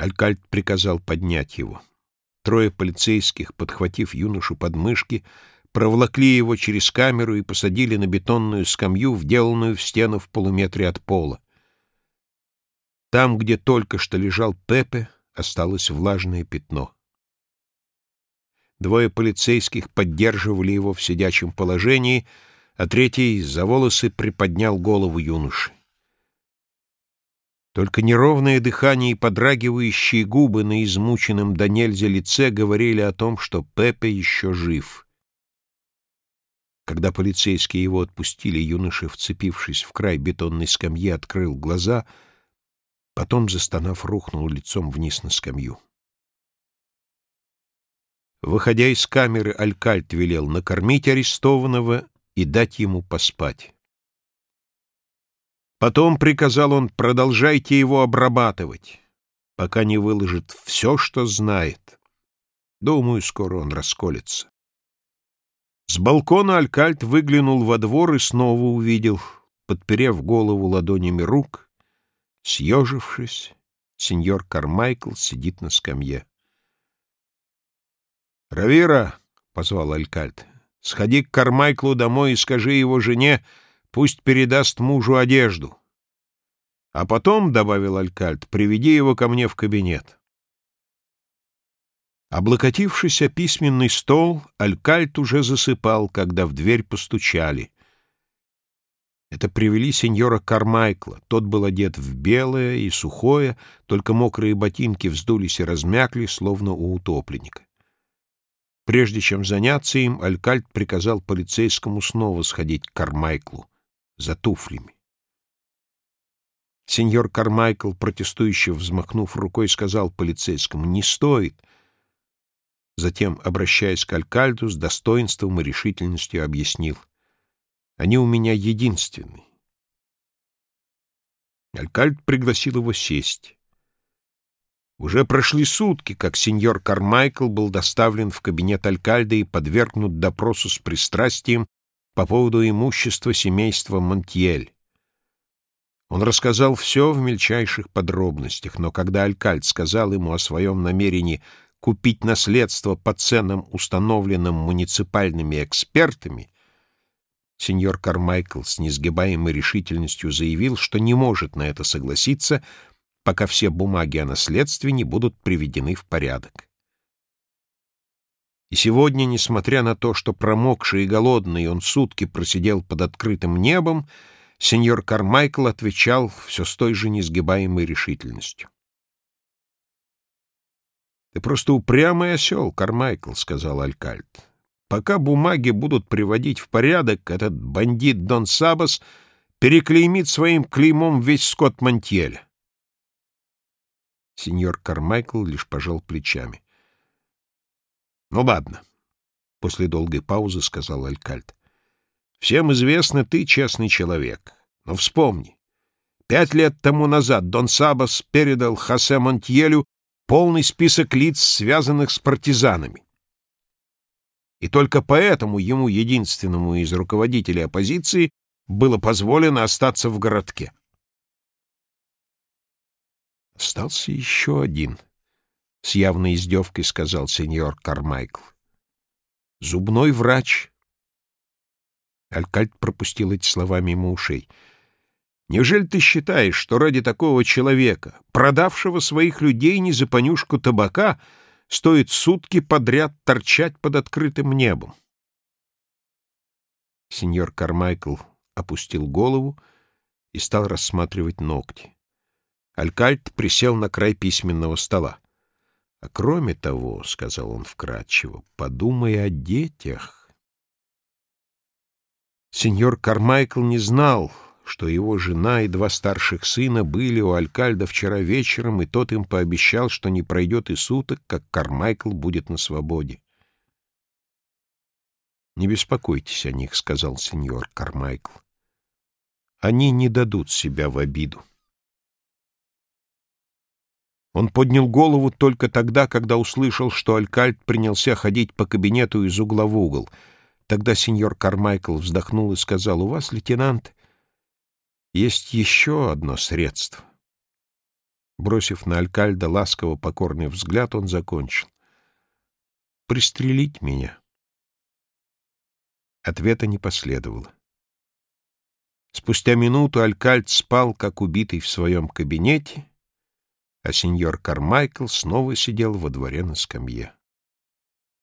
Алькальт приказал поднять его. Трое полицейских, подхватив юношу под мышки, проволокли его через камеру и посадили на бетонную скамью, вделанную в стену в полуметре от пола. Там, где только что лежал Пепе, осталось влажное пятно. Двое полицейских поддерживали его в сидячем положении, а третий за волосы приподнял голову юноши. Только неровное дыхание и подрагивающие губы на измученном до нельзя лице говорили о том, что Пепе еще жив. Когда полицейские его отпустили, юноша, вцепившись в край бетонной скамьи, открыл глаза, потом, застонав, рухнул лицом вниз на скамью. Выходя из камеры, Алькальт велел накормить арестованного и дать ему поспать. Потом, приказал он, продолжайте его обрабатывать, пока не выложит все, что знает. Думаю, скоро он расколется. С балкона Алькальт выглянул во двор и снова увидел, подперев голову ладонями рук, съежившись, сеньор Кармайкл сидит на скамье. «Равира!» — позвал Алькальт. «Сходи к Кармайклу домой и скажи его жене, — Пусть передаст мужу одежду. А потом, — добавил Алькальт, — приведи его ко мне в кабинет. Облокотившись о письменный стол, Алькальт уже засыпал, когда в дверь постучали. Это привели сеньора Кармайкла. Тот был одет в белое и сухое, только мокрые ботинки вздулись и размякли, словно у утопленника. Прежде чем заняться им, Алькальт приказал полицейскому снова сходить к Кармайклу за туфлями. Сеньор Кармайкл, протестующе взмахнув рукой, сказал полицейскому «Не стоит». Затем, обращаясь к Алькальду, с достоинством и решительностью объяснил «Они у меня единственные». Алькальд пригласил его сесть. Уже прошли сутки, как сеньор Кармайкл был доставлен в кабинет Алькальда и подвергнут допросу с пристрастием по поводу имущества семейства Монтьель. Он рассказал все в мельчайших подробностях, но когда Алькальд сказал ему о своем намерении купить наследство по ценам, установленным муниципальными экспертами, сеньор Кармайкл с несгибаемой решительностью заявил, что не может на это согласиться, пока все бумаги о наследстве не будут приведены в порядок. И сегодня, несмотря на то, что промокший и голодный он сутки просидел под открытым небом, сеньор Кармайкл отвечал все с той же несгибаемой решительностью. «Ты просто упрямый осел, Кармайкл», — сказал Алькальд. «Пока бумаги будут приводить в порядок, этот бандит Дон Сабас переклеймит своим клеймом весь скот Монтьеля». Сеньор Кармайкл лишь пожал плечами. Ну ладно, — после долгой паузы сказал Алькальд. Всем известно, ты честный человек. Но вспомни, пять лет тому назад Дон Сабас передал Хосе Монтьелю полный список лиц, связанных с партизанами. И только поэтому ему, единственному из руководителей оппозиции, было позволено остаться в городке. Остался еще один —— с явной издевкой сказал сеньор Кармайкл. «Зубной врач». Алькальд пропустил эти слова мимо ушей. «Неужели ты считаешь, что ради такого человека, продавшего своих людей не за понюшку табака, стоит сутки подряд торчать под открытым небом?» Сеньор Кармайкл опустил голову и стал рассматривать ногти. Алькальд присел на край письменного стола. А кроме того, — сказал он вкратчиво, — подумай о детях. Сеньор Кармайкл не знал, что его жена и два старших сына были у Алькальда вчера вечером, и тот им пообещал, что не пройдет и суток, как Кармайкл будет на свободе. «Не беспокойтесь о них», — сказал сеньор Кармайкл. «Они не дадут себя в обиду». Он поднял голову только тогда, когда услышал, что Алькальд принялся ходить по кабинету из угла в угол. Тогда сеньор Кармайкл вздохнул и сказал, «У вас, лейтенант, есть еще одно средство». Бросив на Алькальда ласково покорный взгляд, он закончил. «Пристрелить меня». Ответа не последовало. Спустя минуту Алькальд спал, как убитый в своем кабинете, а сеньор Кармайкл снова сидел во дворе на скамье.